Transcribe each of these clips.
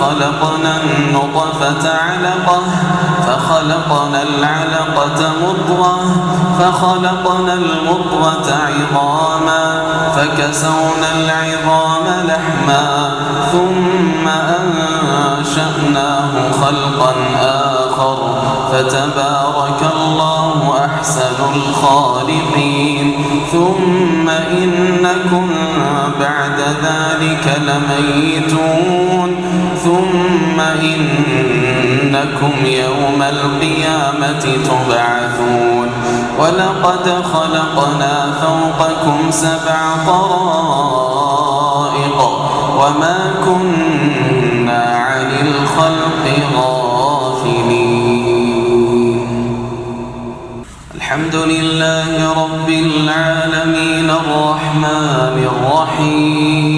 خلقنا النطفة علقة فخلقنا العلقة مضغة فخلقنا المضغة عظاما فكسونا العظام لحما ثم أنشأناه خلقا آخر. فتبارك الله أحسن الخالقين. ثم إنكم بعد ذلك لميتون. ثم إنكم يوم القيامة تبعثون. ولقد خلقنا فوقكم سبع طرائق وما كنا عن الخلق غافلين. الحمد لله رب العالمين الرحمن الرحيم.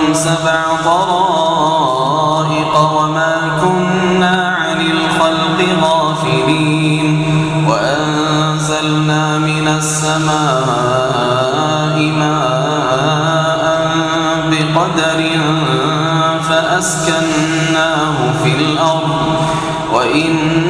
فوقكم سبع طرائق وما كنا عن الخلق غافلين. وأنزلنا من السماء ماء بقدر فأسكناه في الأرض. وإنا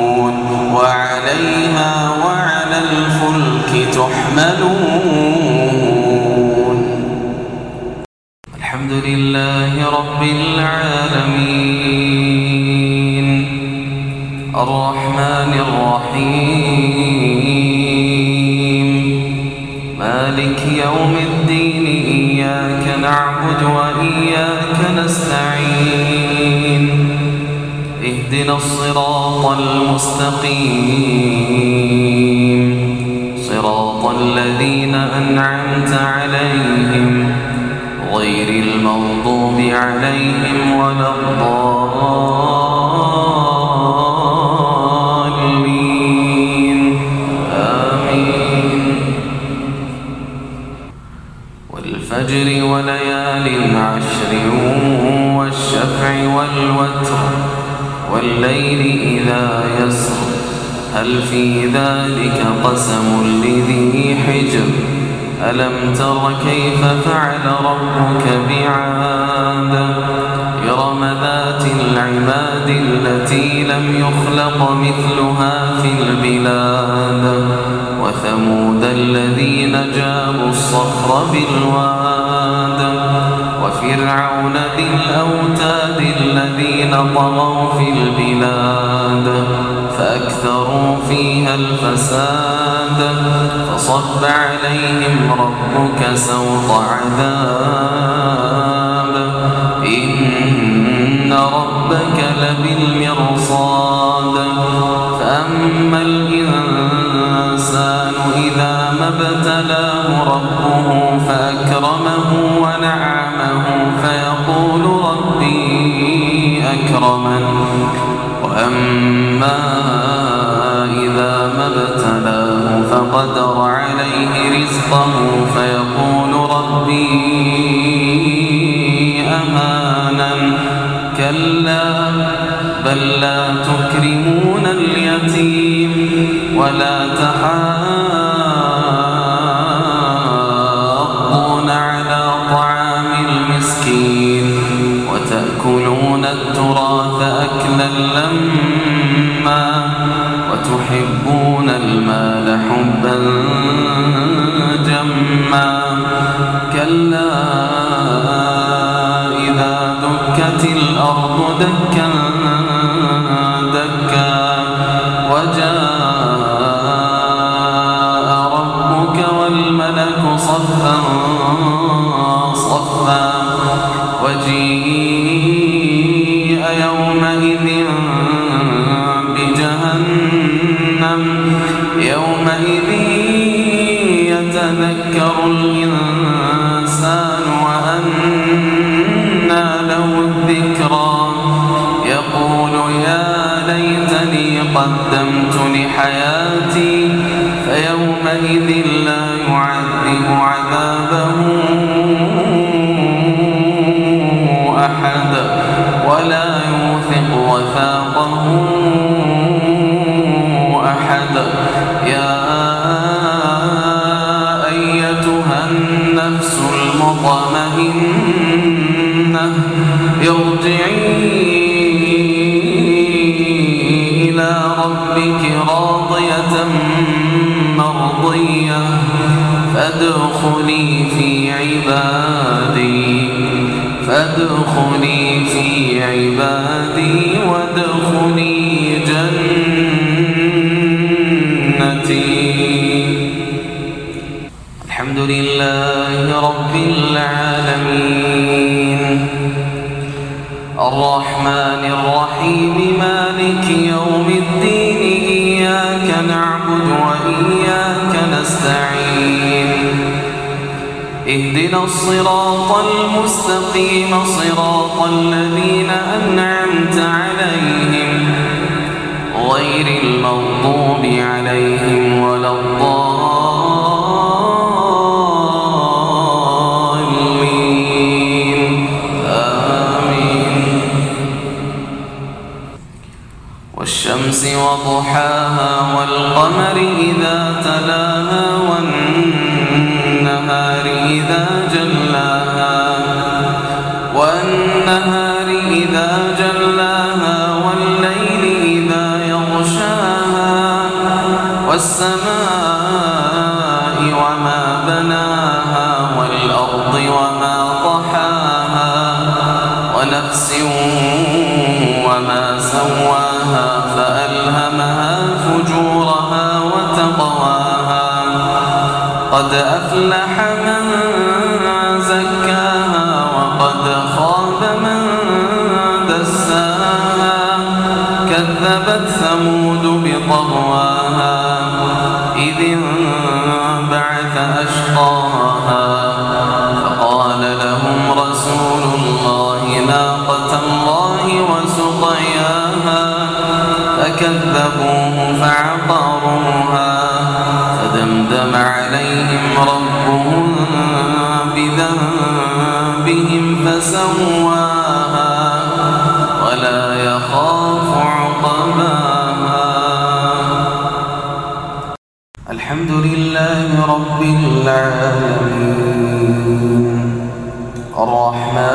وعليها وعلى الفلك تحملون البلاد وثمود الذين جابوا الصخر بالواد وفرعون ذي الأوتاد الذين طغوا في البلاد فأكثروا فيها الفساد فصب عليهم ربك سوط عذاب ابتلاه ربه فأكرمه ونعمه فيقول ربي أكرمن. وأما إذا ما ابتلاه فقدر عليه رزقه فيقول ربي أمانا. كلا بل لا تكرمون. وتحبون المال قدمت لحياتي فيومئذ فادخلي في عبادي فادخلي في عبادي وادخلي جنتي. الحمد لله رب العالمين. الرحمن الرحيم مالك يوم الدين اهدنا الصراط المستقيم صراط الذين أنعمت عليهم غير المغضوب عليهم ولا الضالين. آمين. والشمس وضحاها والقمر إذا إذا جلاها والليل إذا يغشاها والسماء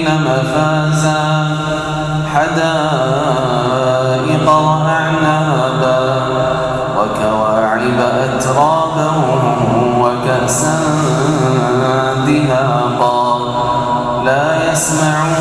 للمتقين مفازا حدائق وأعنابا وكواعب أترابا وكأسا دهاقا لا يسمعون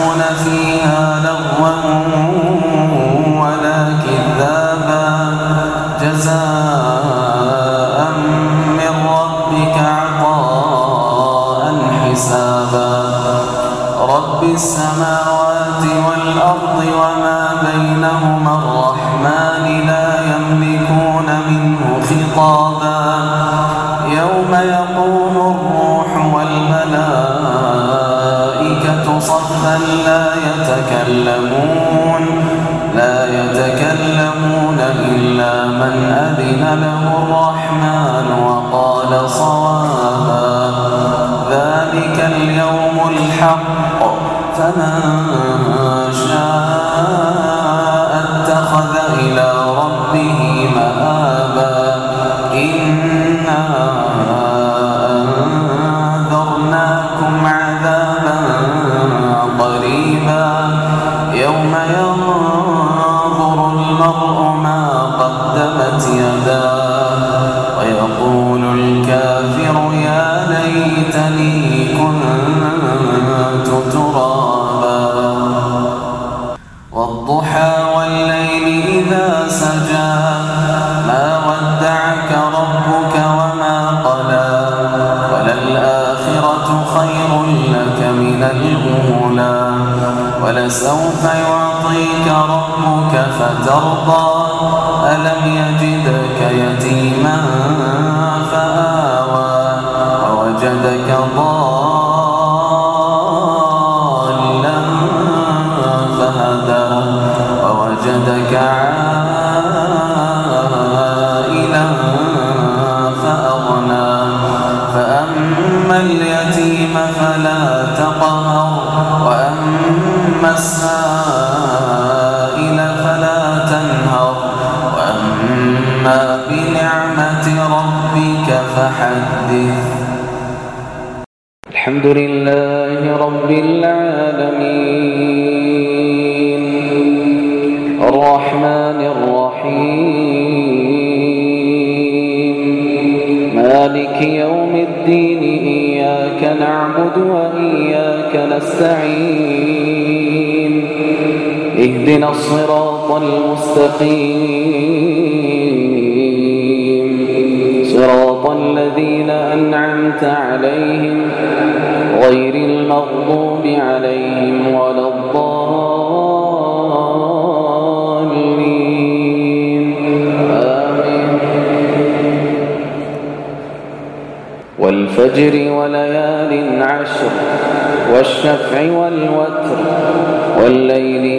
يتكلمون لا يتكلمون إلا من أذن له الرحمن وقال صوابا ذلك اليوم الحق فمن ربك فترضى ألم يجدك اهدنا الصراط المستقيم. صراط الذين أنعمت عليهم غير المغضوب عليهم ولا الضالين. آمين. والفجر وليال عشر والشفع والوتر والليل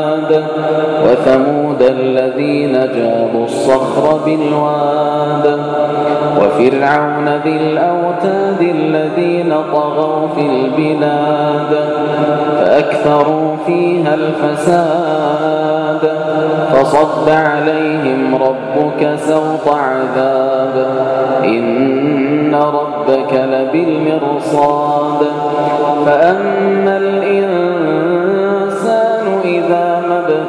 وثمود الذين جابوا الصخر بالواد وفرعون ذي الأوتاد الذين طغوا في البلاد فأكثروا فيها الفساد فصب عليهم ربك سوط عذاب إن ربك لبالمرصاد فأما الإنسان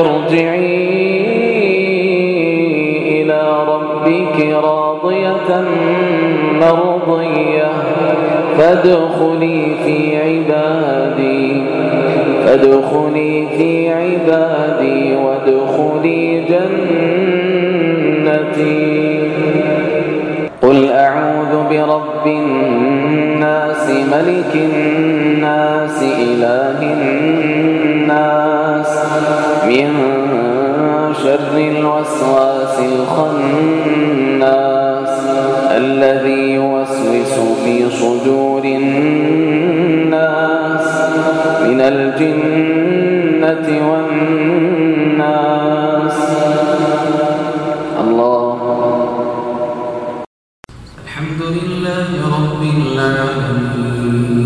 ارجعي إلى ربك راضية مرضية. فادخلي في عبادي فادخلي في عبادي وادخلي جنتي. قل أعوذ برب الناس ملك الناس إله الناس. من شر الوسواس الخناس الذي يوسوس في صدور الناس من الجنة والناس. الله. الحمد لله رب العالمين.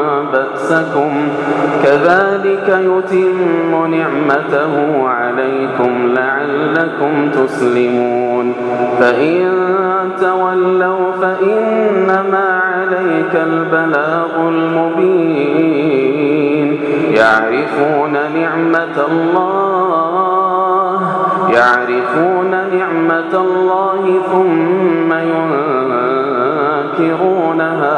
بأسكم. كذلك يتم نعمته عليكم لعلكم تسلمون. فإن تولوا فإنما عليك البلاغ المبين. يعرفون نعمة الله يعرفون نعمة الله ثم ينكرونها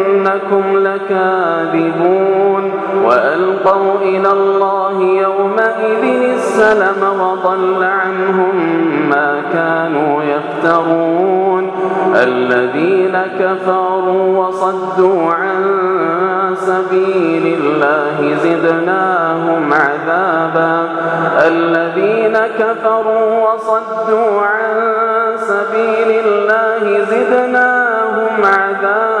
إنكم لكاذبون وألقوا إلى الله يومئذ السلم وضل عنهم ما كانوا يفترون الذين كفروا وصدوا عن سبيل الله زدناهم عذابا الذين كفروا وصدوا عن سبيل الله زدناهم عذابا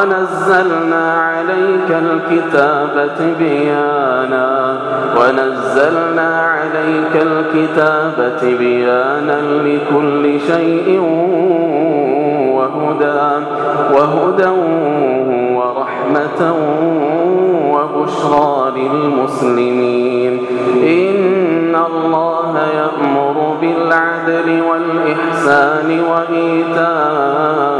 ونزلنا عليك الكتاب تبيانا. ونزلنا عليك الكتاب تبيانا لكل شيء وهدى وهدى ورحمة وبشرى للمسلمين. إن الله يأمر بالعدل والإحسان وإيتاء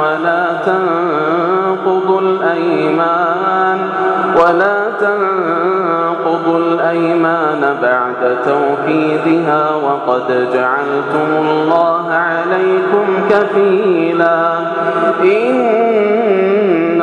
ولا تنقضوا الأيمان ولا تنقضوا الأيمان بعد توكيدها وقد جعلتم الله عليكم كفيلا إن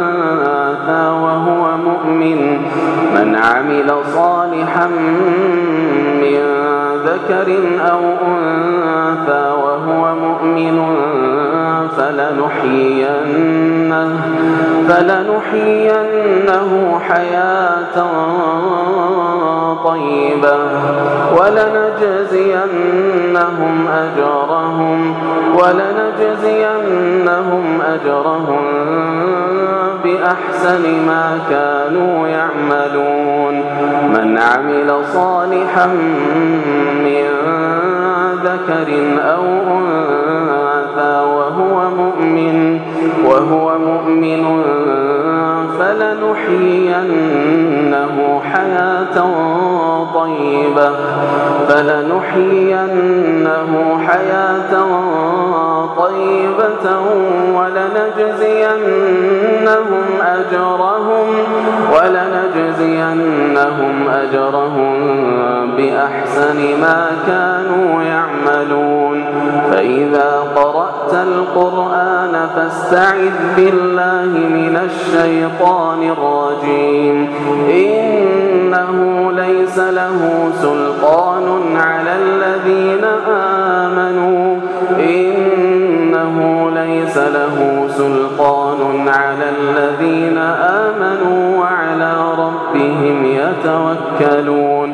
وهو مؤمن من عمل صالحا من ذكر أو أنثى وهو مؤمن فلنحيينه, فلنحيينه حياة طيبة ولنجزينهم أجرهم ولنجزينهم أجرهم بأحسن ما كانوا يعملون. من عمل صالحا من ذكر أو أنثى مؤمن وهو مؤمن فلنحيينه حياة طيبة فلنحيينه حياة طيبة ولنجزينهم أجرهم ولنجزينهم أجرهم بأحسن ما كانوا يعملون. فإذا قرأت القرآن فاستعذ بالله من الشيطان الرجيم. إنه ليس له سلطان على الذين آمنوا. إنه ليس له سلطان على الذين آمنوا وعلى ربهم يتوكلون.